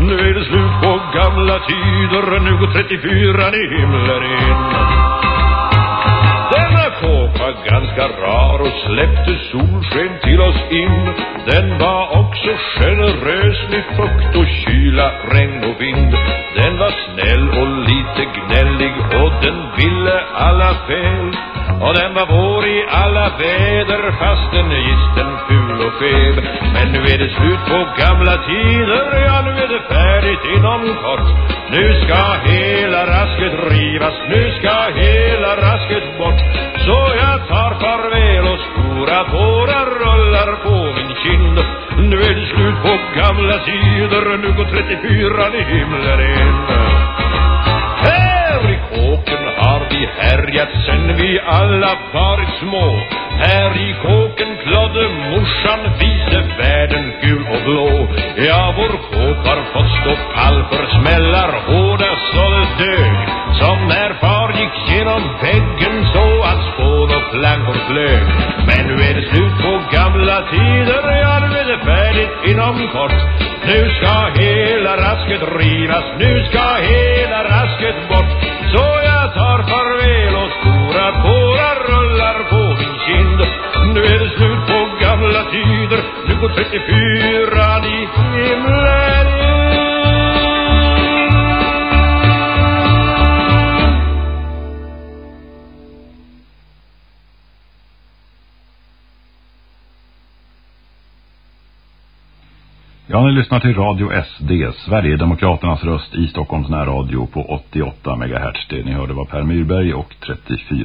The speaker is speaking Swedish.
Nu är det slut på gamla tider Nu går 34 i himlen in. Denna kåpa ganska rar och släppte solsken till oss in. Den var också generös med fukt och kyla, regn och vind. Den var snäll och lite gnällig och den ville alla fel. Och den var vår i alla väder fastän gisten ful och skev Men nu är det slut på gamla tider, ja nu är det färdigt inom kort. Nu ska hela rasket rivas, nu ska hela rasket bort. Så jag tar farväl och stora tårar rullar på min kind. Nu är det slut på gamla tider, nu går 34 i himlen in. Här i kåken har vi härjat sen alla varit små. Här i kåken klodde morsan vise världen gul och blå. Ja, vår kåk har fått stå pall för smällar hårda så det dög Som när far gick genom väggen så att spån och plankor flög. Men nu är det slut på gamla tider, ja nu är det färdigt inom kort. Nu ska hela rasket rivas, nu ska hela rasket bort. Så jag tar 44 i himlen Ja, ni lyssnar till Radio SD, Sverigedemokraternas röst i Stockholms närradio på 88 MHz. Det ni hörde var Per Myrberg och 34